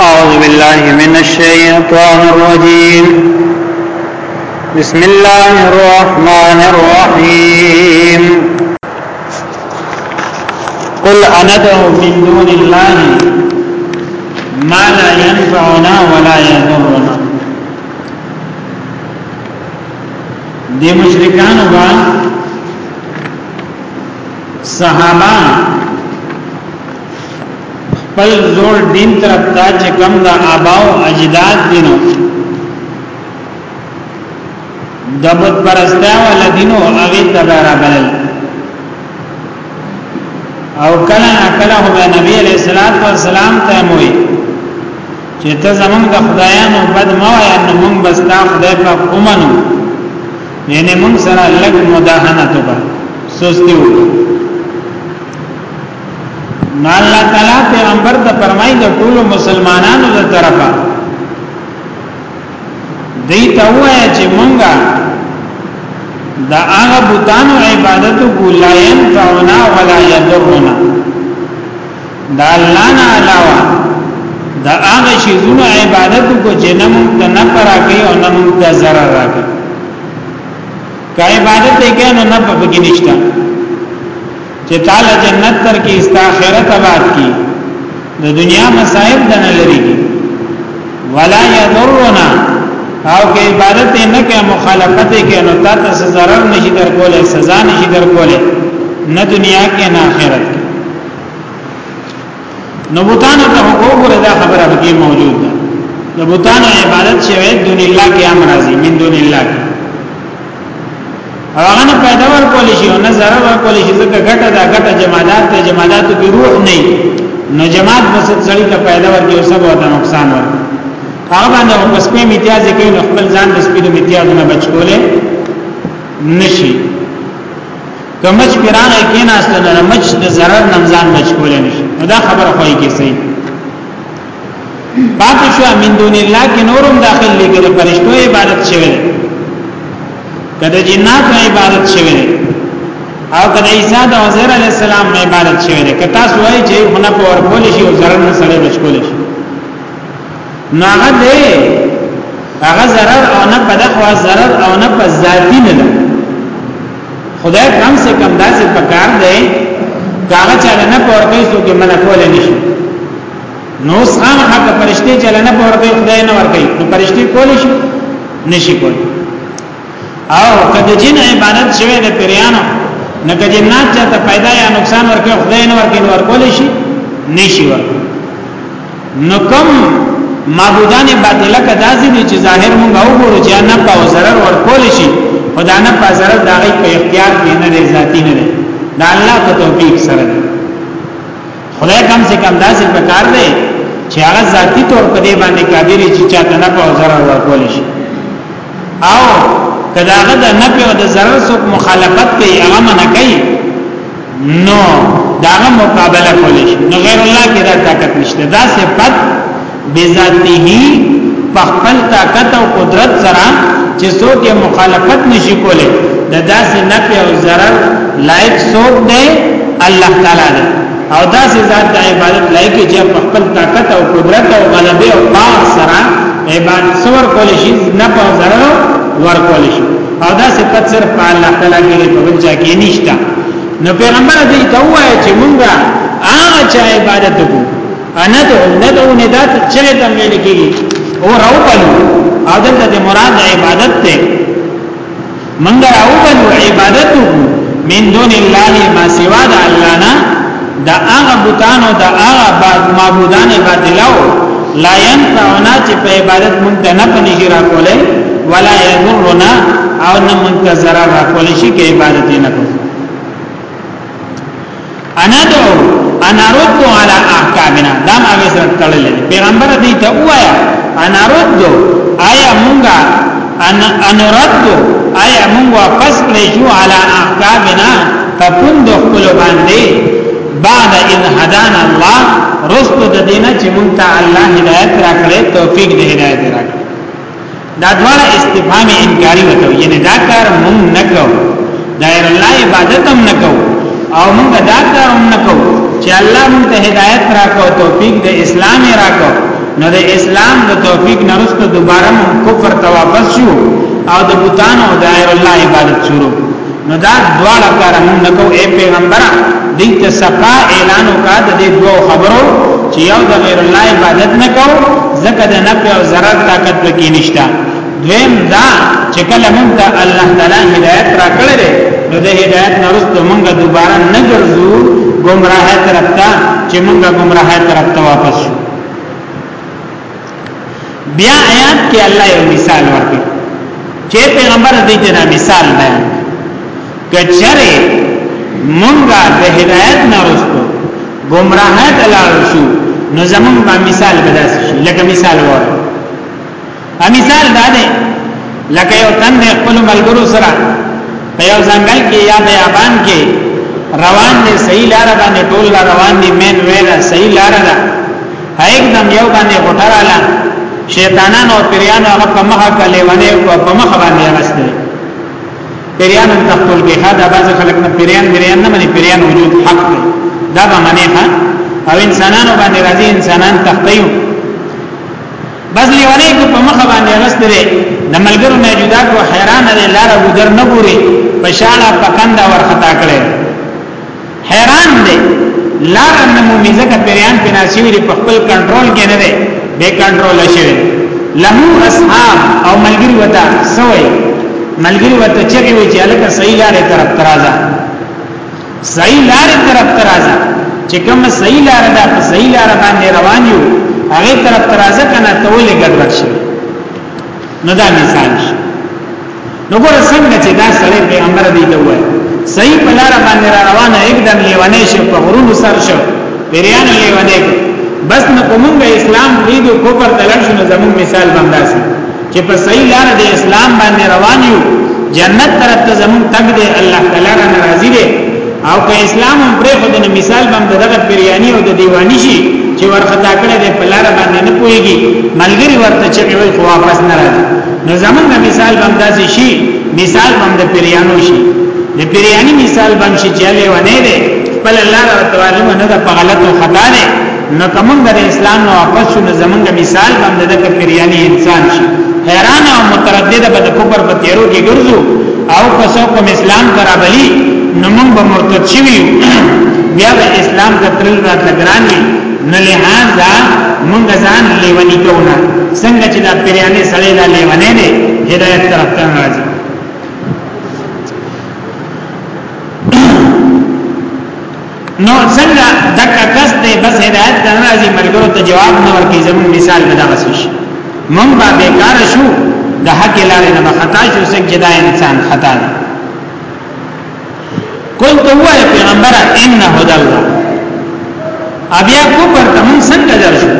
أعوذ بالله من الشيطان الرجيم بسم الله الرحمن الرحيم قل أندعو من دون الله ما لا ينفعنا ولا يضرنا دي مشركان با صحابان خپل زور دین طرف ته چې کم د آباو اجداد دینو د بت پرسته ول دینو هغه تبارا بلل او کله کله هو نبی علیہ الصلوۃ والسلام ته موي چې ته زمونږ د خدایانو بد ما یا نو مونږ بس تا خدای په کومنو یعنی مونږ سره لګ مداهنه توګه سستی وکړه نو الله تعالی پیغمبر ته فرمایي د ټول مسلمانانو د طرفه دی ته وایي چې مونږه دا هغه بوتانو عبادت کو لا ينفعنا ولا يضرنا دا الله نه علاوه دا هغه شی زونه عبادت کو جنم ته نه پرا کوي او نه مونږ ته zarar راکړي کا عبادت یې کنه نه په کې نشته چې تعالی جنت تر کې است آخرت آباد کی د دنیا مصائب دنه لري کی ولا یضرنا او کې عبادت نه کې مخالفت کې نو تا ته ضرر نشي در کوله سزا نشي در کوله نه دنیا کې نه آخرت کې نو بوتان ته حقوق رضا خبره پکې موجود ده د بوتان عبادت شوی دون الله کې امر راځي من دون الله کې او هغه نه پیدا ورکول شي او نه ضرر ورکول شي ځکه ګټه دا ګټه جمادات ته جمادات کې روح نه نو جماد بس سړی ته پیدا ورکړي او سبا ته نقصان ورکړي هغه باندې هم بس په امتیاز کې نو خپل ځان د سپیډو امتیاز نه بچ کوله نشي کمچ پیرانه کې نه استنه مچ د ضرر نمزان بچ کوله نشي دا خبره خوای کې صحیح پاتې شو من دون الله کې نورم داخل دي کې د فرشتو عبادت شوی دی کله جنات عبادت شوی دی او کله عیسی د عزیر علی السلام عبادت شوی دی که تاسو وایي چې هونه په ور کول شي او ضرر نه سره بچول شي نو هغه دی هغه ضرر او نه په دغه ضرر او نه په ذاتی نه ده خدای کم سے کم داسې پکار دی کاغه چاله نه پورته سو کې منه کول نشي نو سام حق پرشته چلنه په ورګي خدای نه ورګي نو پرشته کول شي نشي کول او کله جن عبادت شوه د پریانو نه کله جنات چاته پیدا یا نقصان ورکه خدای نه ورګي نو ورکول شي نشي ورکول نو کوم معبودان باطله کدا دي چې ظاهر مونږ او ګورو چې نه په zarar ورکول شي خدا نه په zarar دغه په اختیار کې نه ذاتی نه ده دا الله په توفیق سره ده خدای کم سے کم داسې پکار دی چې هغه ذاتی طور په دې باندې قادر چې چاته نه په ضرر ورکول شي او کداغه د نه په د ضرر څخه مخالفت کوي هغه نه کوي نو داغه مقابله کولی شي نو غیر الله کې دا طاقت نشته دا صفت بذاته فخپل طاقت او قدرت سره چې څوک مخالفت نشي کولی د داسې نفع او ضرر لایق څوک دی الله تعالی دی او داسې ذات د عبادت لایق چې په خپل طاقت او قدرت او غلبه او باور سره عبادت څور کولی شي نفع او ضرر ور کولی شي او داسې پد صرف په الله تعالی کې په بل ځای کې نشته نو پیغمبر دې ته وایي چې مونږه هغه چا عبادت وکړو انا ته ندعو ندا ته چغه ته ویل کیږي او راو بلو او دلته د مراد عبادت ته منګ راو بلو عبادت من دون الله ما سوا د الله نه دا هغه بوتان او دا هغه معبودان باطلو لا ينفعنا چې په عبادت مونږ ته نه پني را کولای ولا يضرنا او نه مونږ ته zarar را کولای شي کې عبادت نه کوو انا دو انا رد علی احکامنا دا ما وسر تړل پیغمبر دې ته وایا انا رد آیا مونږه ان ان رد آیا مونږ واپس کړی شو علی احکامنا په پوند خپل باندې بعد ان هدانا الله رست د دینه چې مونږ ته الله هدایت راکړي توفیق دې هدایت راکړي دا دواړه استفهام انکاری وته یعنی دا کار مونږ نه کوو دایر الله عبادت هم نه کوو او مونږ دا کار هم نه کوو چې الله مونږ ته هدایت راکو توفیق د اسلام راکو نو د اسلام د توفیق نرسته دوباره مونږ کفر ته واپس شو او د بوتانو دایر الله عبادت شروع نو دا دواړه کار هم نکو اے پیغمبر دې ته صفا اعلان وکا د دې دوه خبرو چې یو د غیر الله عبادت نکو زکه د نفع او ضرر طاقت پکې نشتا دویم دا چې کله موږ ته الله تعالی هدایت راکړې ده نو د هدایت نرسته موږ دوباره نه ګرځو گمراه طرف ته چې موږ گمراه طرف ته واپس شو بیا آیات کې الله یو مثال ورکړي چې پیغمبر دې ته مثال بیان کچره مونږه د هدایت نه رسو گمراهه دلار شو نو زمون په مثال بداس شي لکه مثال وره ا مثال دا دی لکه یو تن خپل ملګرو سره په یو ځنګل کې یا بیابان کې روان دي صحیح لار باندې ټول روان دي مین ویره صحیح لار ده هیګدم یو باندې غټراله شیطانانو او پیرانو هغه په مخه کله ونه او په مخه باندې راستل پیرانو د خپل کې خاطر باز خلک نه پیران پیران نه مني پیران وجود حق دی دا به معنی ها او انسانانو باندې راځي انسانان تختیو بس لیونه کو په مخه باندې راستل د ملګرو نه جدا کو حیران دی لار ګذر نه ګوري په شاله پکند ورختا کړي حیران دی لار نه مو مزګه پریان په ناسیوی په خپل کنټرول کې نه دی بے کنټرول شوی له اصحاب او ملګری وتا سوی ملګری وتا چغي وی چې الکه صحیح لارې طرف ترازا صحیح لارې طرف ترازا چې کوم صحیح لار ده په صحیح لار باندې روان یو هغه طرف ترازا کنه ته ولې ګډوډ شي نو دا مثال شي نو ګور څنګه چې دا سړی پیغمبر دی ته وای صحیح په لار باندې را روانه एकदम لیوانه شو په غرونو سر شو پیریان لیوانه بس نو کومه اسلام پریدو کوپر دلل شنو زمون مثال باندې چې په صحیح لار د اسلام باندې روان یو جنت طرف ته زمون تګ دی الله تعالی را ناراضی دی او که اسلام هم پرې خو د مثال باندې دغه پیریانی او د دیوانی شي چې ورختا کړه د پلار باندې نه پويږي ملګری ورته چې وي خو واپس نه راځي نو زمونږ مثال بم داسې شي مثال بم د پیریانو شي د پیریانی مثال بم شي چې له ونه دی خپل الله رب تعالی نه د غلط او خطا نه نو کومنګ د اسلام نو واپس شو زمونږ مثال بم د پیریانی انسان شي حیران او متردد به د کفر په تیرو کې ګرځو او کسو کوم اسلام ترابلی نو موږ به مرتد شوی بیا به اسلام ته ترل راتلګرانی نو لہذا مونږ ځان لیونی کوو نه څنګه چې دا پریانه سړی دا لیونه دی هدایت طرف ته راځي نو څنګه دغه کس دی بس هدایت ته راځي ملګرو ته جواب نه ورکړي زموږ مثال به دا وسوش مونږ به بیکار شو د حق لارې نه خطا شو څنګه چې دا انسان خطا دی قل تو وای پیغمبر ان هدا الله بیا کو پر تم څنګه درشو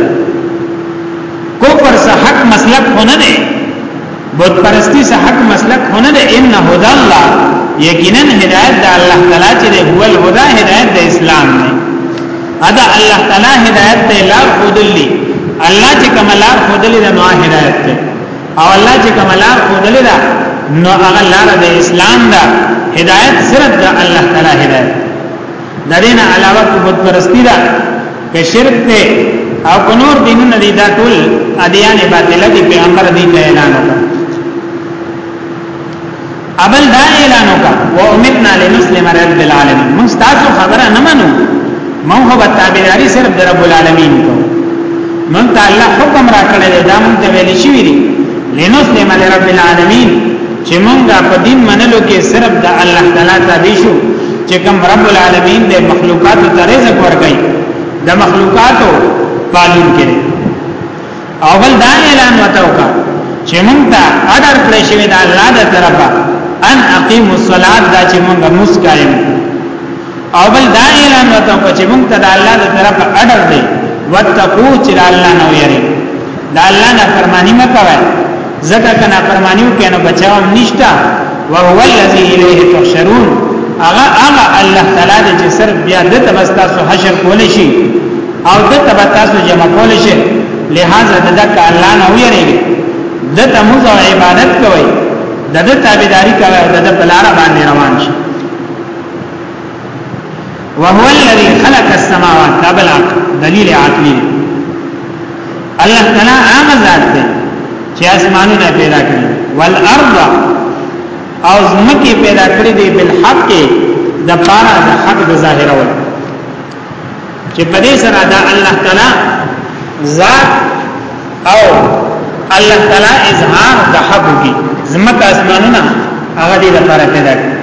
کو پر سه حق مسلک هونه نه بت پرستی سه حق مسلک هونه نه ان هدا الله یقینا هدایت د الله تعالی چې هو الهدى هدایت د اسلام نه ادا الله تعالی هدایت ته لار خودلی الله چې کوم لار خودلی د نو هدایت ته او الله چې کوم لار خودلې ده نو هغه لار د اسلام ده هدایت صرف د الله تعالی هدایت د دین علاوه کومت پرستی ده که شرک ته او کنور دینونه دي دا ټول ادیان باطله دي پیغمبر دې اعلان وکړ اول دا اعلان وکړه او امرنا لنسلم رب العالمین موږ تاسو خبره نه منو موږ هو تابعداري صرف د رب العالمین کو موږ ته الله حکم راکړی دا موږ ته ویل شي ویلي لنسلم لرب العالمین چې موږ په دین منلو کې صرف د الله تعالی تابع شو چې کوم رب العالمین د مخلوقات ته رزق ورکړي د مخلوقاتو پالون کړي او بل دا اعلان وتاو کا چې مونږ ته اډر کړی شوی دا الله د طرفه ان اقیم الصلاۃ دا چې مونږ موس قائم او بل دا اعلان وتاو کا چې مونږ ته د الله د طرفه اډر دی وتقو چې الله نو یری دا الله نه فرمانی مکوئ زکه کنا فرمانیو کینو بچاو نشتا وهو الذی الیه تحشرون اغا اغا الله تعالی دې چې سر بیا د تبستا سو حشر کول شي او د تبستا سو جمع کول شي لہذا د دک الله نه ویریږي د تموز او عبادت کوي د د تابعداري کوي د د بلاره باندې روان شي وهو الذي خلق السماوات قبل دلیل عقلی الله تعالی هغه ذات دی چې اسمانونه پیدا کړی والارض او زمکه پیدا کړی دی بالحق د پاره د حق د ظاهر ول چې په دې سره دا الله تعالی ذات او الله تعالی اظهار د حق کی زمکه اسمانونه هغه دې لپاره پیدا کړی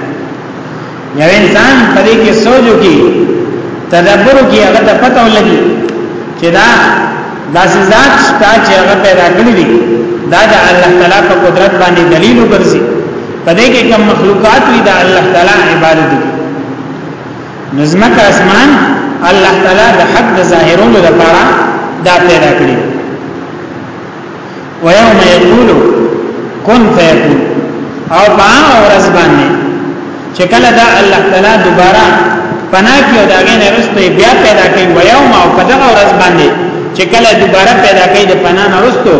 یو انسان په دې کې سوچو کې تدبر کې هغه ته پته ولګي چې دا داسې ذات شته چې هغه پیدا کړی دی دا د الله تعالی په قدرت باندې دلیل وګرځي په دې کې کوم مخلوقات وي دا الله تعالی عبادت دي نظمک اسمان الله تعالی د حق د ظاهرولو لپاره دا پیدا کړی ويوم يقول كن فيكون او باغ ورځ باندې چې کله دا الله تعالی دوباره پنا کې او داګه نه رسته بیا پیدا کوي ويوم او په دغه ورځ باندې چې کله دوباره پیدا کوي د پنا نه رسته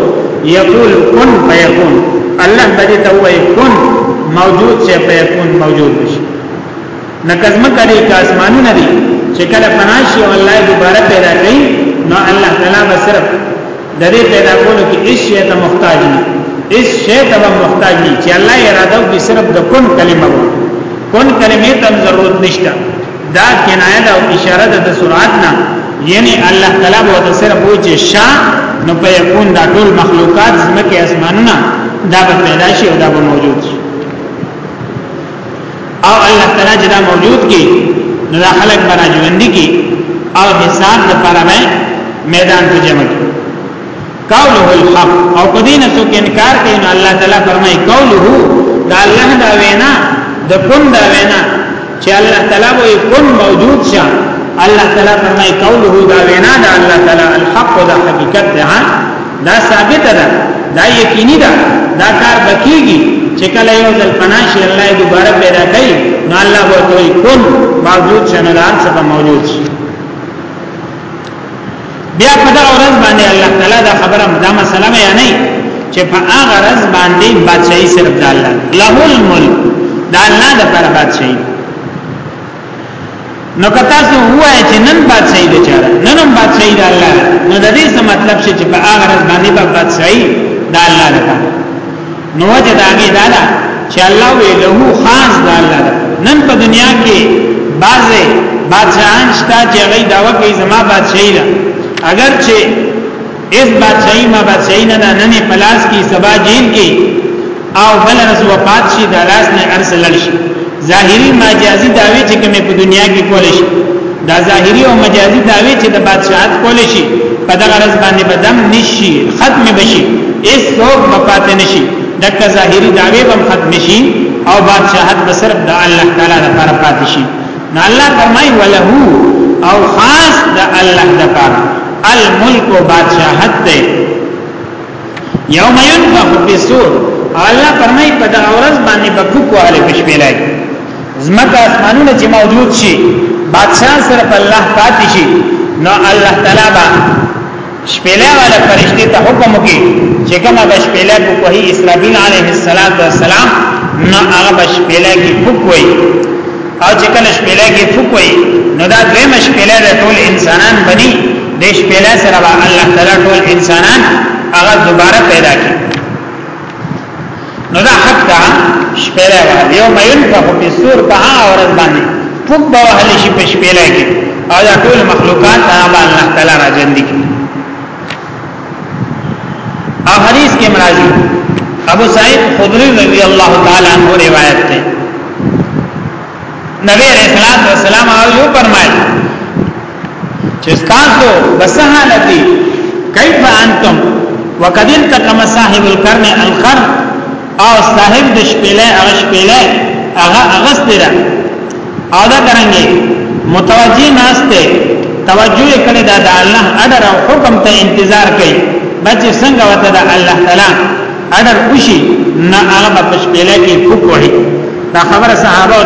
يقول كن فيكون الله باندې ته وایي كن موجود چې فيكون موجود شي نکزمه کړي کا اسمانونه دي چې کله پناشي او الله دوباره پیدا کوي نو الله تعالی به صرف د دې پیدا کولو کې هیڅ شی ته محتاج نه هیڅ شی ته محتاج نه چې الله اراده وکړي صرف د کون کلمه وو کون کلمه ته ضرورت نشته دا کنایه ده او اشاره ده د سرعت نه یعنی الله تعالی به د صرف وو چې شا نو په یکون دا ټول مخلوقات زمکه اسمانونه دا به پیدا شي او دا به موجود شي او الله تعالی چې دا موجود کی نو دا خلق برا ژوندۍ کی او حساب د پاره به میدان ته جمع کی قوله الحق او په دې نه څوک انکار کوي نو الله تعالی فرمایي قوله دا الله دا وینا د کون دا وینا چې الله تعالی وې کون موجود شه الله تعالی فرمایي قوله دا وینا دا الله تعالی الحق دا حقیقت ده دا ثابت ده دا یقیني ده دا کار بکیږي چې کله یو ځل پناشي الله دوباره پیدا کوي نو الله به توي کون موجود شنلار سره موجود شي بیا په دا ورځ باندې الله تعالی دا خبره دا مسله مې نه چې په هغه ورځ باندې بادشاہي صرف د الله له الملک دا الله د پر بادشاہي نو کتا سو وای چې نن بادشاہي د چاره نن هم بادشاہي د الله نو د دې څه مطلب شي چې په هغه ورځ باندې به بادشاہي د الله لپاره نو وجه دا غي دا ده چې الله وی له خاص د الله نن په دنیا کې بعضه بادشاہان شته چې غي داوا کوي زما بادشاہي ده اگر چې اس بادشاہی ما بادشاہی نه نه نه پلاس کی سبا جیل کی او بل رس وفات شي د لاس نه ارسلل شي ظاهری مجازي داوی چې کومه په دنیا کې کول شي دا ظاهری او مجازي داوی چې د بادشاہت کول شي په دغه رس باندې بدم نشي ختم بشي اس څوک وفات نشي دغه ظاهری داوی هم ختم شي او بادشاہت به صرف د الله تعالی لپاره پاتې شي نو الله فرمای وله او خاص د الله د پاره الملک و بادشاہت ته یوم ينفخ فی الصور الله فرمای په دا ورځ باندې بکوک والے بشپلای زمکه اسمانونه چې موجود شي بادشاہ صرف الله پاتې شي نو الله تعالی با شپېلې والا فرشتي ته حکم وکړي چې کومه بشپېلې په کوهي اسرافیل علیه السلام نو هغه بشپېلې کې فکوي او چې کله شپېلې کې فکوي نو دا دوی مشپېلې د ټول انسانان بني د شپېلې سره الله تعالی ټول انسانان هغه دوباره پیدا کړي نو دا حق دا شپیلای وحل یو میون فا خو پی سور پا آغا ورز بانی فوق با وحلی شی پا شپیلای کی او دا طول مخلوقات دا با اللہ تعالی را جندی کی او حدیث کے مرازی ابو سعید خدری رضی اللہ تعالی عنہ روایت تے نبی علیہ السلام آئیو فرمائے چې تاسو بسهالتي کیف انتم وقد التقم صاحب القرن القرن او صاحب د شپېلې هغه شپېلې هغه اغستره او دا څنګه متوجي ناشته توجه کړي دا د الله اډر او حکم ته انتظار کوي بچي څنګه وته د الله تعالی اډر وشي نه هغه په شپېلې کې فوک وړي دا خبره صحابه او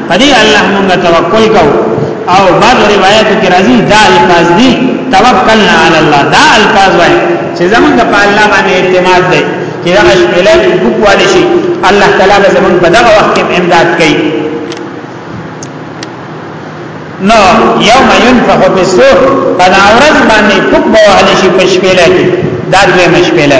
پدې الله موږ توکل کو او بعض روایت کې راځي دا الفاظ دي توکلنا علی الله دا الفاظ وایي چې زمونږ په الله باندې اعتماد دی چې دا شپله وګواله شي الله تعالی به زمونږ په دغه وخت کې امداد کوي نو یوم ينفخ فی الصور فنا ورځ باندې فوق به وهل شي په شپله کې دا دوی مشپله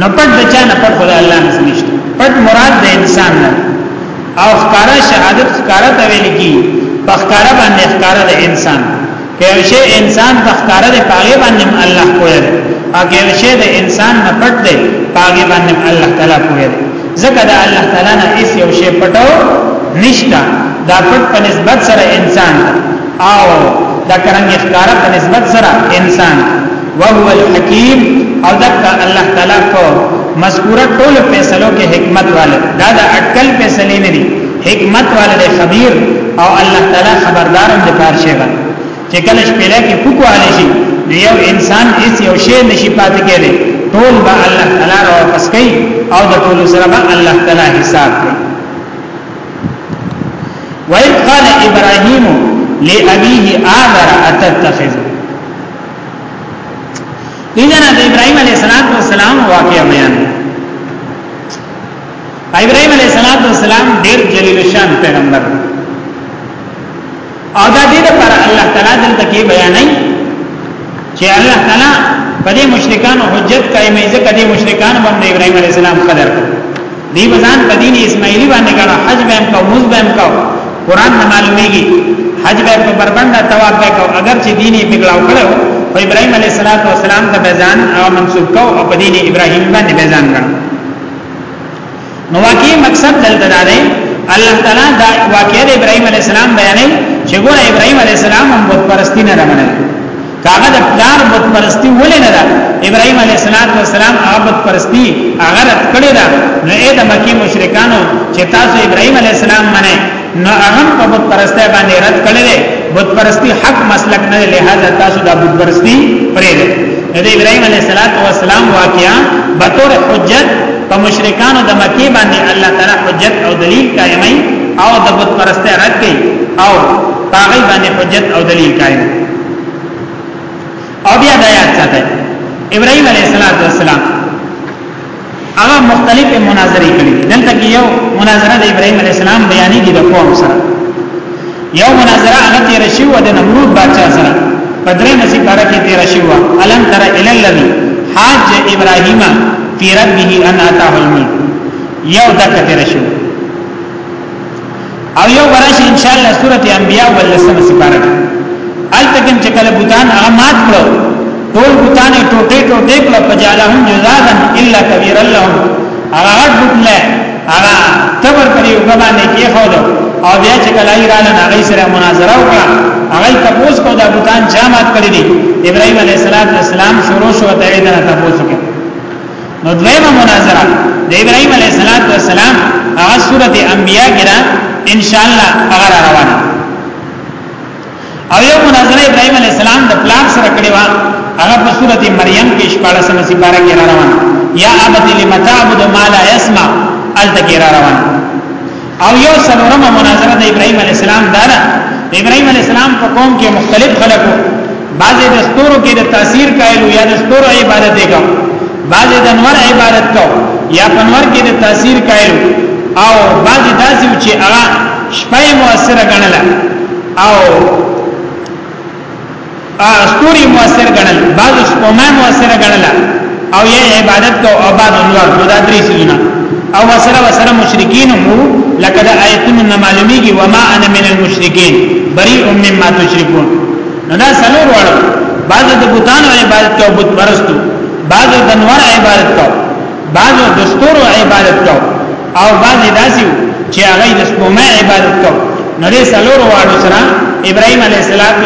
نو پټ د چا نه پټ خدای الله نه نشته پټ مراد د انسان نه او ښکارا شهادت ښکارا ته ویل کی په ښکارا باندې ښکارا د انسان که یو شی انسان په ښکارا د پاغه باندې الله کوی هغه یو شی د انسان نه پټ دی پاغه باندې الله تعالی کوی ځکه دا الله تعالی نه هیڅ یو شی پټو نشتا دا پټ په نسبت سره انسان او دا کرنګ ښکارا په نسبت سره انسان وهو الحکیم او دغه الله تعالی کو مذکوره ټول فیصلو کې حکمت والد دا د اٹکل فیصلې نه دي حکمت والد خبیر او الله تعالی خبردار هم د کار شي چې کله شپېلې کې فوکو علي شي یو انسان هیڅ یو شی نشي پاتې کېږي ټول به الله تعالی را واپس کوي او د ټول سره به الله تعالی حساب کوي وَإِذْ قَالَ إِبْرَاهِيمُ لِأَبِيهِ آذَرَ أَتَتَّخِذُ دې جنا د ابراهيم عليه السلام واقعا بیان ابراهيم عليه السلام ډېر جلیل شان پیغمبر او دا دې لپاره الله تعالی دلته کې بیانای چې الله تعالی په دې مشرکانو حجت قائمې ځکه دې مشرکان باندې ابراهيم عليه السلام قدر کړ دی بزان په دین اسماعیلی باندې کړه حج به هم کو موز به هم کو قران نه معلومیږي حج به په بربنده تواب به کو اگر چې دین یې بګلاو کړو خو ابراهیم علیه السلام ته بزان او منسوب کو او په دین ابراهیم باندې بزان کړه نو واقعي مقصد دلته دا دی الله تعالی دا واقعي ابراهیم علیه السلام بیانې چې ګوره ابراهیم علیه السلام هم بت پرستی نه رمنل کاغه د پلار بت پرستی ولې نه ده ابراهيم عليه السلام هغه بت پرستی هغه رد کړی ده نو اې د مکی مشرکانو چې تاسو ابراهيم عليه السلام منئ نو هغه په بت پرستی باندې رد کړی ده بت پرستی حق مسلک نه لهدا تاسو د بت پرستی پرې ده د ابراهيم عليه السلام واقعا به تور حجت په مشرکانو د مکی باندې الله تعالی حجت او دلیل قائمای او د بت پرستی رد کړي او پاغي باندې حجت او دلیل قائم او بیا دا یاد ساته ابراهيم عليه السلام هغه مختلف مناظرې کړې دلته کې یو مناظره د ابراهيم عليه السلام بیانې دي د قوم سره یو مناظره هغه تیر شو د نمرود بادشاہ سره پدری نسی پارا کې تیر شو الم تر ال الذی حاج ابراهيم فی ربه ان اتاه الملک یو دک تیر شو او یو برش ان شاء الله سوره انبیاء ولسمه سپاره التکم چې کله بوتان هغه مات کړو ټول بوتان ټوټه ټوټه کړو فجعلهم جزازا الا كبيرا لهم هغه غټ بوتله هغه تبر پر یو باندې کې خو او بیا چې کله یې رانه هغه سره مناظره وکړه هغه تاسو کو دا بوتان جامات کړی دی ابراهيم عليه السلام شروع شو ته دې نه تاسو کې نو دویمه مناظره د ابراهيم عليه السلام هغه سورته انبیاء کې را ان شاء الله هغه روانه او یو مناظره ابراهيم عليه السلام د پلان سره کړی و هغه په سورته مریم کې 14 سمه سپاره کې را روانه یا ابت لمتعبد ما لا يسمع التکرار روانه او یو څلورمه مناظره د ابراهيم عليه السلام دا ده د ابراهيم عليه السلام په قوم کې مختلف خلکو بعضې د ستورو کې د تاثیر قائل یا د ستورو عبادت یې کو بعضې د انور عبادت کو یا په انور کې د تاثیر قائل او بعضې داسې چې هغه شپه موثره ګڼله او استوري موثر ګڼل بعض سپومه موثر ګڼل او یې عبادت کو او بعض انوار کو دا درې سيزونه او وسره وسره مشرکین مو لکه د آیتونو نه معلومیږي و ما انا من المشرکین بری ام مما تشركون نو دا سلور وړ بعض د بوتانو عبادت کو بت پرستو بعض د انوار عبادت کو بعض د ستورو عبادت کو او بعضی داسې وو چې هغه د سپومې عبادت کو نو دې سلور واړو سره ابراهيم عليه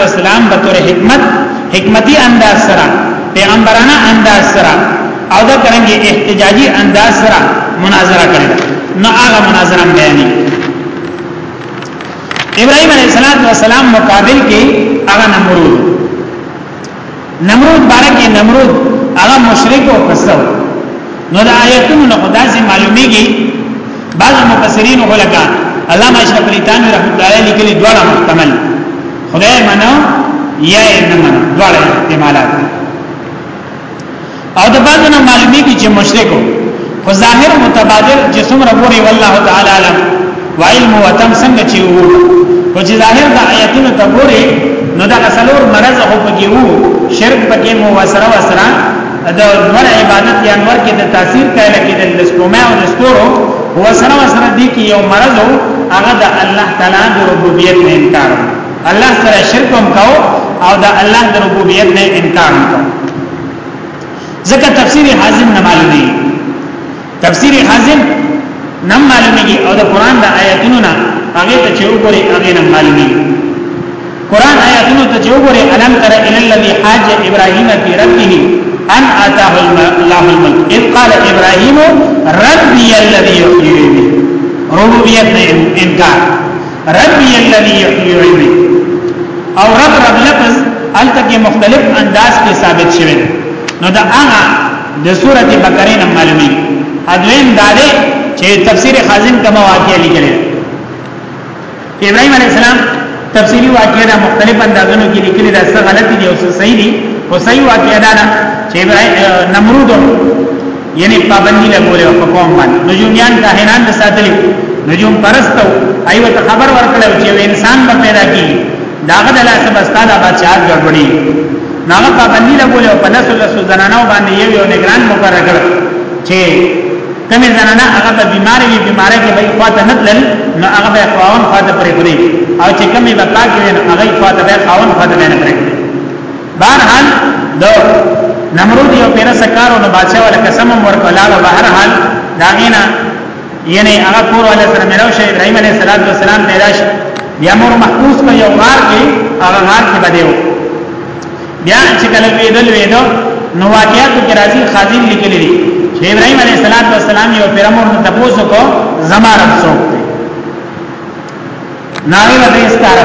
السلام به تور حکمت حکمتي انداز سره پیغمبرانه انداز سره او دا کرنګي احتجاجي انداز سره مناظره کړې نو هغه مناظره بیانې ابراهيم عليه السلام مقابل کې هغه نمرود نمرود بارکه نمرود هغه مشرک او کسو نو د آیتونو نه خدا سي معلومیږي بعض مفسرین هلکا علامه اشرف علی تانوی رحمۃ اللہ علیہ لیکلي دواړه محتمل خدای منو یا نه منو دواړه احتمالات او د بعضو نه معلومیږي چې مشرکو خو ظاهر متبادل چې څومره ګوري والله تعالی علم وعلم وتم څنګه چې وو او چې ظاهر د آیاتونو ته ګوري نو دا څلور مرز هو پکې وو شرک پکې مو وسره وسره د نور عبادت یا نور کې د تاثیر کایل کې د لسکومه او لستورو وسره وسره دي کې یو مرز هو هغه د الله تعالی د ربوبیت نه انکار الله سره شرک هم کاو او د الله د ربوبیت نه انکار هم کاو ځکه تفسیر حازم نه معلومي تفسیر حازم نه معلومي او د قران د آیاتونو نه هغه ته چې وګوري هغه نه معلومي قران آیاتونو ته چې وګوري الم تر ال الذی حاج ابراهیم فی ربه ان اتاه الله الملك اذ قال ابراهيم ربي الذي يحيي ويميت ربوبيت انکار ربي الذي يحيي ويميت او رب رب لفظ التکی مختلف انداز کې ثابت شوی نو دا هغه د سوره بقره نه معلومي اذن داله چې تفسیر خازن کما واقعي لیکل ابراهيم عليه السلام تفسیری واقعي دا مختلف اندازونو کې لیکل دا څه غلطي دي او څه صحیح دي او صحیح واقعي دا چې نمرود یعنی پابندی لګولې او په قوم باندې نجومیان کاهنان د ساتلې نجوم پرستو ایو ته خبر ورکړل چې انسان به پیدا کی داغه د لاسه بستاده بادشاہت ګډوډي ناغه پابندی لګولې او په لاسو لاسو زنانو باندې یو یو نگران مقرر کړ چې کمی زنانه هغه به بیماری وي بیماری کې به خواته نه تلل نو هغه به خواون خواته پرې کړی او چې کمی به پاکې وي هغه خواته به خواون خواته نه پرې کړی بهر حال د نمرود یو پیر سکارو نو بادشاہ ولا قسم ورکو لاله بهر حال دا غینا یعنی هغه کور ولا سره ملاو شي ابراهيم عليه السلام پیدا شي بیا مور محبوس په یو غار کې هغه غار کې بدیو بیا چې کله ویدل ویدو نو واقعیت کې راځي خازن لیکلی دی چې ابراهيم عليه السلام یو پیرمور ته تاسو کو زمار څوک دی ناوی له استعاره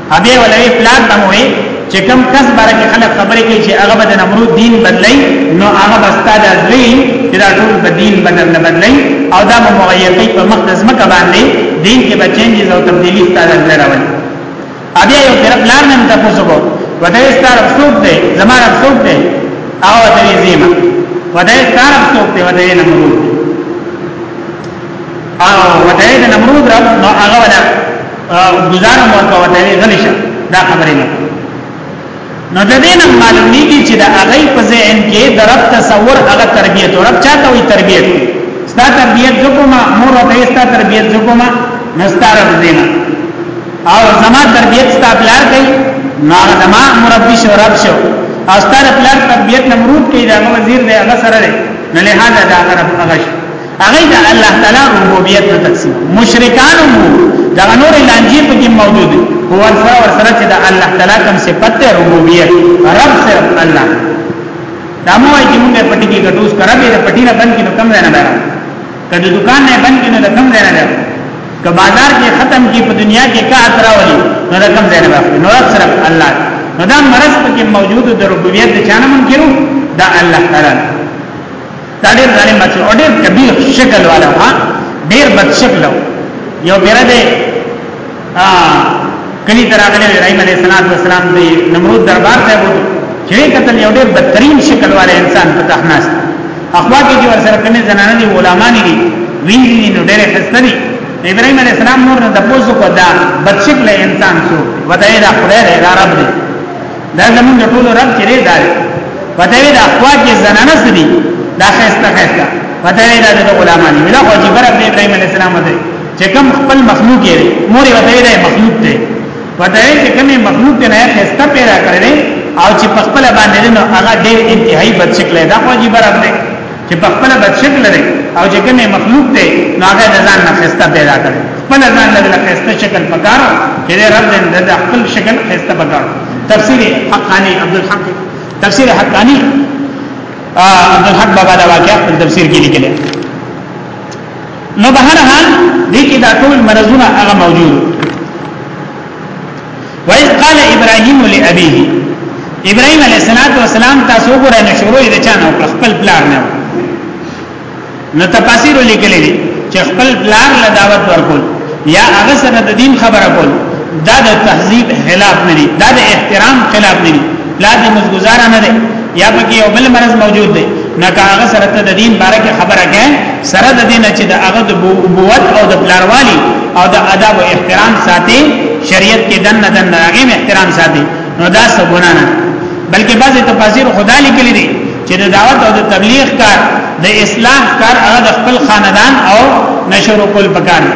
هغه ولوي پلان ته وي چې کم کس باره کې خلک خبرې کوي چې هغه به د نمرود دین بدلای نو هغه بستا د ازلی چې دا ټول په دین بدل نه بدلای او دا به مغیر کوي په مقدس مکه باندې دین کې به چینجز او تبدیلی ستاره نه راوړي ابي یو پر پلان نن تاسو کو ودای ستاره څوک دی زماره څوک دی او ته زیمه ودای ستاره څوک دی ودای نمرود او ودای د نمرود رب نو هغه ولا گزار مو ورته وتاوی غلی شه دا خبرې نه نو د دې نه معلومیږي چې د هغه په ذهن کې د رب تصور هغه تربیت او رب چاته وي تربیت ستا تربیت زکوما مور او دېستا تربیت زکوما نستار دینا او زما تربیت ستا پلار کوي نو هغه زما مربي شو رب شو او ستا پلار تربیت نمرود کوي دا وزیر دی هغه سره دی نه لهدا دا هغه هغه هغه د الله تعالی ربوبیت نه تقسیم مشرکان مو دا نور لانجی په کې موجود دي هو ورسره ورسره چې د الله تعالی کوم صفت ته ربوبیت رب صرف الله دا مو وايي چې موږ پټي کې ګټوس کرا به پټي نه بند کې نو کم نه نه کله دکان نه بند کې نو کم نه نه که بازار کې ختم کی په دنیا کې کا اثر راولي نو دا کم ځای نه راځي نو صرف الله نو دا مرز پکې موجود د ربوبیت چانه منکرو دا الله تعالی دا ډیر ظالم بچو او ډیر کبیر شکل والا ها ډیر بد شکل یو بیره دی کلی تراغلی ابراهیم علیه السلام دی نمرود دربار ته وو چې کتل یو ډیر بدترین شکل والا انسان په تحناس اخوا کې چې ورسره کومې زنانه دي علماء دي ویني نو ډېر خسته دي ابراهيم عليه السلام نور نه د پوسو کو دا بد شکل انسان شو ودای دا خدای دې رب دې دا زمونږ ټول رب چې دی دا پته وی دا اخوات یې زنانه سدي دا خسته خسته پته وی دا د غلامانی ویلا خو چې برب دی ابراهيم عليه السلام دی چې کوم خپل مخلوق یې مور یې وته دی مخلوق دی پته وی چې کوم مخلوق نه خسته پیدا کړی او چې په خپل باندې نو هغه ډېر انتهایی بد شکل دا خو چې برب دی چې په خپل بد شکل لري او چې کومه مخلوق دی نو هغه د ځان نه خسته پیدا کړي خپل ځان له خسته شکل پکارو چې رب دې د خپل شکل خسته پکارو تفسیر حقانی عبد الحق تفسیر حقانی عبد الحق بابا دا واقعا په تفسیر کې لیکل نو بهر حال دې کې دا ټول مرزونه هغه موجود وایز قال ابراهيم لابيه ابراهيم عليه السلام تاسو ګره نه شروع د چانه خپل پلان نه نو تفاسیر لیکلي دي چې خپل پلان له دعوت ورکول یا هغه سره د دین خبره کول دا د تهذیب خلاف نه دي دا د احترام خلاف نه دي لا دې مزګزار نه دی یا پکې یو بل مرض موجود دی نه کاغه سره ته د دین باره کې خبره کې سره د دین چې د هغه د بوت او د پلاروالی او د ادب او احترام ساتي شریعت کې دنه دنه هغه احترام ساتي نو دا څه ګنا نه بلکې بعضې تفاسیر خدا لیکلي دي چې د دعوت او د تبلیغ کار د اصلاح کار هغه د خپل خاندان او نشر کول پکار دی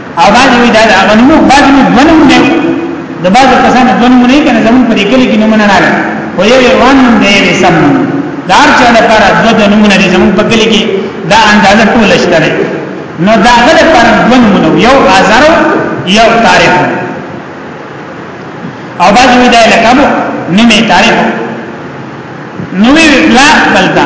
او باندې وی دا هغه نومو باندې دونم نه د باز کسان دونم نه کنه زمون په دې کې کې نومونه نه راغلي او یو روان نوم دی یو سم نوم دار چا لپاره د دو نومونه دي زمون په کې کې دا اندازه ټول شته نو دا هغه لپاره دونمونه یو ازر یو تاریخ او باز وی دا لکه نومه تاریخ نوې لا بلدا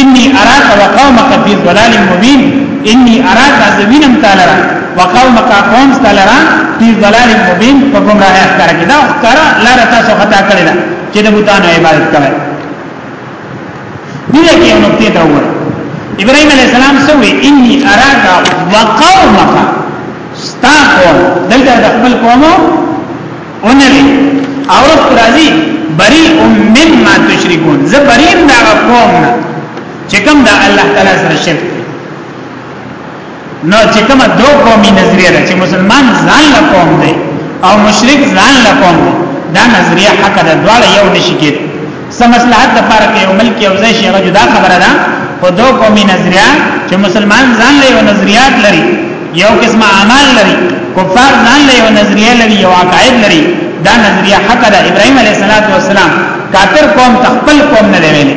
انی اراک وقومک فی ضلال مبین انی اراک ازوینم تعالی وقومک قوم تعالی فی ضلال مبین په گمراهی اخکار کې دا اخکار لار تاسو خطا کړی دا چې د بوتانو عبادت کوي دې کې یو نقطه دا وره ابراهیم علیه السلام سوې انی اراک وقومک ستا قوم دلته د خپل قومو اونوی اورس پرازی بری ام من ما تشرکون زه بریم دا قوم نه چې کوم دا الله تعالی سره شرک نو چې کوم دو قومي نظریه ده چې مسلمان ځان له قوم دی او مشرک ځان له قوم دی دا نظریه حق ده دواړه یو نشي کېدای څه مصلحت لپاره کې یو ملک یو ځای شي هغه جدا خبره ده خو دو قومي نظریه چې مسلمان ځان له یو نظریات لري یو قسم اعمال لري کفار ځان له یو نظریه لري یو عقاید لري دا نظریه حق ده ابراهيم عليه السلام کافر قوم تخپل قوم نه دی ویلي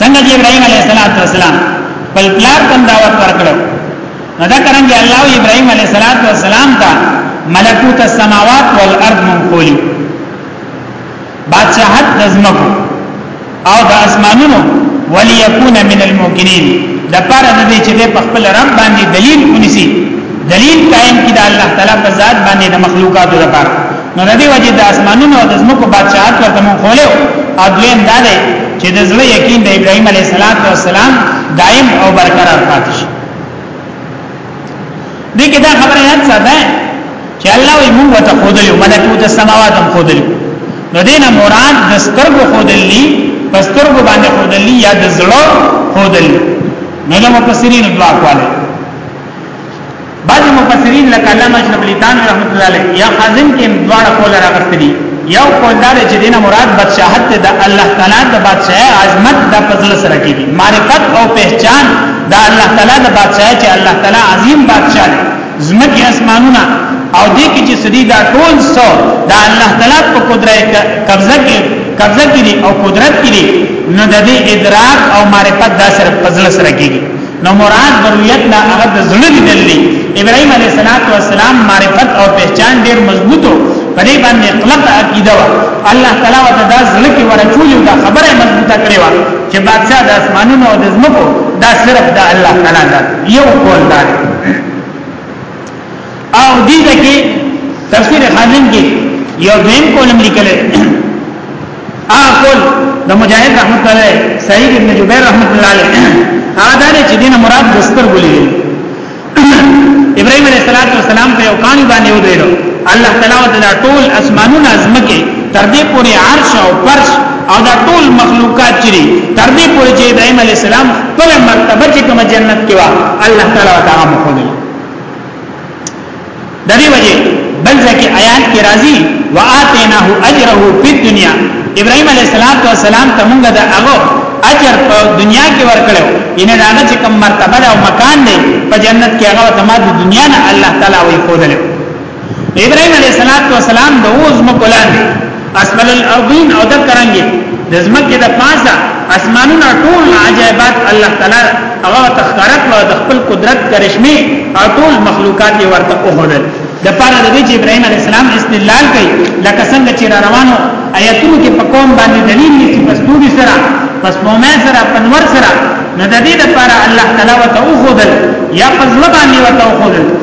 څنګه چې ابراهيم عليه السلام خپل پلار ته دعوت ورکړو نو دا څنګه الله ابراهيم عليه السلام ته ملکوت السماوات والارض منقولي بادشاہت دزمکو او د اسمانونو وليكون من الموقنين د پاره د دې چې په خپل رب باندې دلیل ونیسي دلیل قائم کړي د الله تعالی په ذات باندې د مخلوقاتو لپاره نو د دې وجه د اسمانونو او د زمکو بادشاہت ورته مونږ خولو او دویم دا دی چې د زړه یقین د ابراهیم علیه السلام دائم او برقرار پاتې شي دې کې دا خبره یاد ساته چې الله وي مونږ ته خودلې ملکوت السماوات هم خودلې نو دې نه مراد د سترګو خودلې پسترګو باندې خودلې یا د زړه خودلې نو له مفسرین دعا کوله بعض مفسرین لکه علامه اشرف علي تانوي رحمت الله علیه یا خازن کې دواړه قول راغستري یو قول دار چې دینه مراد بادشاہت ته د الله تعالی د بادشاہي عظمت د فضل سره کیږي معرفت او پہچان د الله تعالی د بادشاہي چې الله تعالی عظیم بادشاہ دی زمکه اسمانونه او دې کې چې سړي دا ټول سو د الله تعالی په قدرت قبضه کې قبضه کړي او قدرت کړي نو د دې ادراک او معرفت دا سره فضل سره کیږي نو مراد برویت نه هغه د زړه لیدل دي ابراهيم عليه السلام معرفت او پہچان ډیر مضبوطو په دې باندې کلک عقیده وا الله تعالی وته دا زړه کې ورچول او دا خبره مضبوطه کړې و چې بادشاہ د اسمانونو او د زمکو دا صرف د الله تعالی دا یو کول دا او دې کې تفسیر خازن کې یو دیم کولم لیکل اقول د مجاهد رحمت الله علیه سعید ابن جبیر رحمت الله علیه هغه دا چې دینه مراد د سترګو لیدل ابراهيم عليه السلام په یو کان باندې ودرېدو الله تعالی وتعالى ټول اسمانونه ازمکه تر دې پورې عرش او فرش او دا ټول مخلوقات چری تر دې پورې چې ابراهيم عليه السلام په مرتبه چې کوم جنت کې و الله تعالی وتعالى مخونه د دې وجه بل ځکه آیات کې راځي واتیناه اجره فی الدنیا ابراهیم علیه السلام ته موږ د هغه اجر په دنیا کې ورکړو ان دا هغه چې کوم مرتبه او مکان دی په جنت کې هغه ته ما د دنیا نه الله تعالی وې خو دلته ابراهيم عليه السلام د اوس مکولان اسمل الارضین او د کرنګي د زمکه د پاسه اسمانونه ټول عجایبات الله تعالی هغه تخکرت او د خپل قدرت کرشمه او ټول مخلوقات یې ورته وګورل د پاره د دې چې ابراهيم عليه السلام استدلال کوي لکه څنګه چې را روانو آیاتونو کې په قوم باندې دلیل دي چې پس دوی سره پس مومه سره پنور سره نه د دې لپاره الله تعالی وتعالى یا پس لبانې وتعالى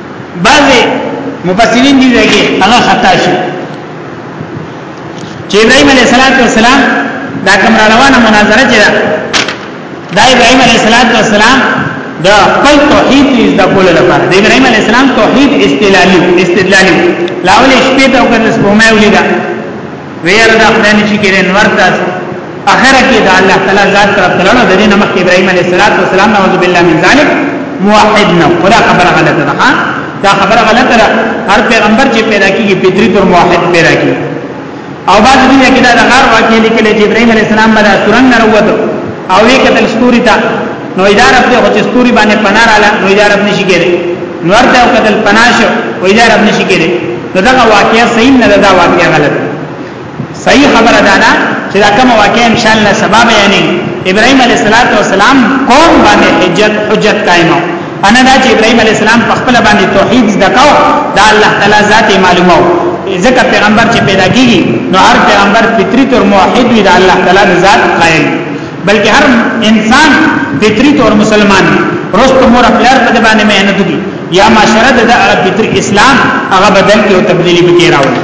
بعضی مفسرین دي دغه هغه خطا شي چې ابراهيم عليه السلام دا کوم روانه مناظره چې دا ابراهيم عليه السلام د خپل توحید د کول لپاره د ابراهيم عليه السلام توحید استدلالي استدلالي لاول شپې ته وګورئ سپومه ولیدا ویره د خدای نه شي کېدای نور ته اخر کې دا الله تعالی ذات طرف ته لاړو د دې نمک ابراهيم عليه السلام نعوذ بالله من ذلک موحد نه خدا خبره غلطه ده دا خبره غلطه ده هر پیغمبر چې پیدا کیږي فطری تور موحد پیدا کیږي او بعد دې کې دا غار واقعي لیکل چې ابراهيم عليه السلام باندې ترنګ وروته او یې کتل ستوري ته نو ادارب ته خو چې ستوري باندې پناه رااله نو ادارب نشي کېږي نو ورته او قتل پناه شو او ادارب نشي کېږي نو دا واقعیا صحیح نه ده دا واقعیا غلط صحیح خبره ده نه چې دا کوم واقعیا ان شاء الله سبب یعنی ابراهيم عليه السلام قوم باندې حجت حجت قائمه انا دا چې ابراهيم عليه السلام په خپل باندې توحید زدکاو دا الله تعالی ذات معلومه ځکه پیغمبر چې پیدا کیږي نو هر پیغمبر فطری تر موحد وي دا الله تعالی ذات قائم بلکې هر انسان فطری طور مسلمان دی رست مور خپل په باندې مهنت دي یا معاشره د فطری اسلام هغه بدل کې او تبدیلی پکې راوړي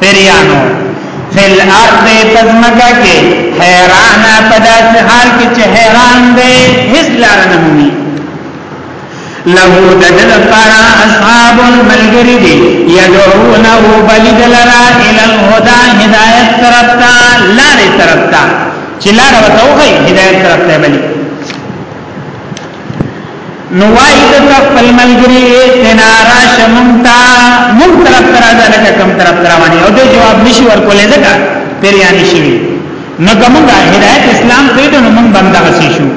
پیریانو فل ارض پزمکا کې حیران په داسې حال کې چې حیران دی هیڅ لار نه مومي له ددل پارا اصحاب الملګری دی یدعونه بلد لرا الى الهدى هدایت طرف تا لار طرف تا چې لار وتوغي هدایت طرف ته بلی نو وای ته خپل ملګری تنا راشه مونږ ته مونږ طرف تر راځه لکه کم طرف تر رواني او د جواب نشي ورکولې ځکه پیریانی شي نو کومه هدایت اسلام ته د نوم بنده غسی شو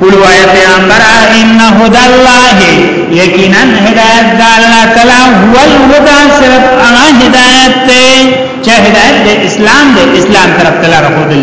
قل وای پیغمبر ان هدى الله یقینا هدایت د الله تعالی هو الهدى صرف هغه هدایت ته چې هدایت د اسلام د اسلام طرف تلاره خودل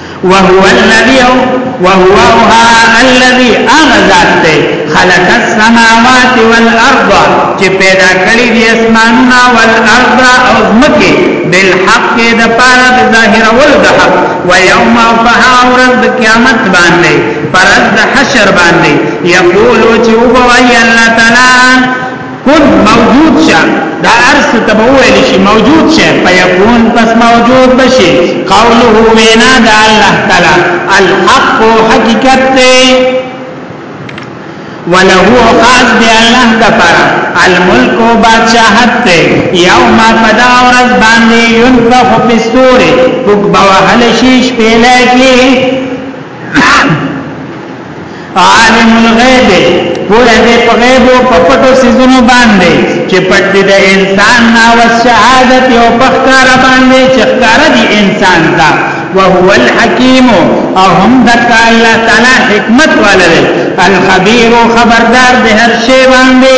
وهو الذي وهو الذي اغذات ته خلق السماوات والارض چې پیدا کړی دي اسمانونه والارض او زمکه بالحق د پاره د ظاهر ول د حق و یوم فها ورځ قیامت باندې پرز د حشر باندې یقول چې وبوي الله تعالی کن موجود شه دا ارس تبویل شي موجود شه فیکون پس موجود بشي قوله وینا دا الله تعالی الحق حقیقت ته وله خاص دی الله د پر الملک او بادشاہت ته یوم فدا ورځ باندې ينفخ فی الصور فوق بوهل شیش پیلای کی عالم الغیب پوهه دې په غیب او په پټو سيزونو باندې چې پټ دې د انسان نه او شهادت او پخکار باندې چې ښکار دي انسان ته وهو الحکیم او هم د الله تعالی حکمت والے الخبیر خبردار به هر شی باندې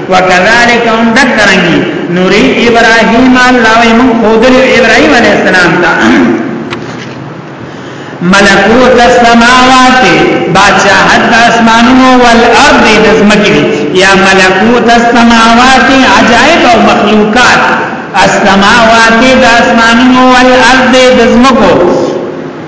وکذالک هم دکرنگی نوری ابراهیم اللہ وی من خودل ابراهیم علیہ السلام تا ملکوت السماوات بادشاہت د اسمانونو والارض د زمکې یا ملکوت السماوات عجائب او مخلوقات السماوات د اسمانونو والارض د زمکو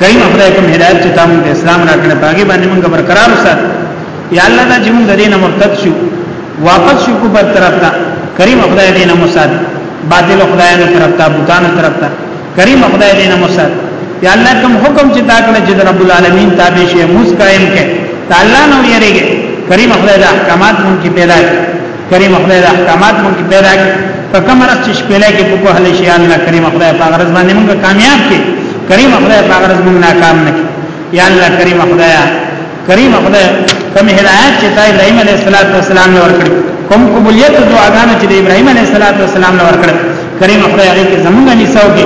کریم خدای کوم هدایت چې تاسو ته اسلام راکړ باغی باندې موږ برقرار وسات یا الله دا چې موږ د دینه مرتد شو واپس شو کو پر طرف ته کریم خدای دې نه مسات باطل خدای نه طرف ته بوتان طرف ته کریم خدای دې نه مسات یا الله کوم حکم چې تا کړ چې رب العالمین تابع شي موږ قائم کې تعالی نو یریږي کریم خدای دا احکامات مونږ کې پیدا کړي کریم خدای د احکامات مونږ پیدا کړي په کوم رس چې شپېلې کې په کوه لشي الله کریم خدای په غرض باندې مونږ کامیاب کړي کریم خدای په غرض مونږ ناکام نه کړي یا الله کریم خدای کریم خدای کوم هدایت چې تای ابراهيم عليه السلام نور کړ کوم قبولیت دعاګانو چې ابراهيم عليه السلام نور کړ کریم خدای هغه کې زمونږ نساو کې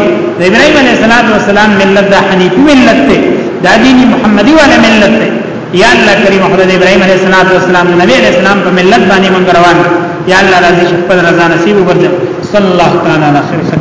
ابراهيم عليه السلام ملت د حنیفي ملت ته د دین محمدي والا ملت ته یا الله کریم حضرت ابراهیم علیه السلام او سلام نبی علیه السلام په ملت باندې مونږ روان یا الله راضي شي خپل رضا نصیب وګرځي صلی الله تعالی علیه وسلم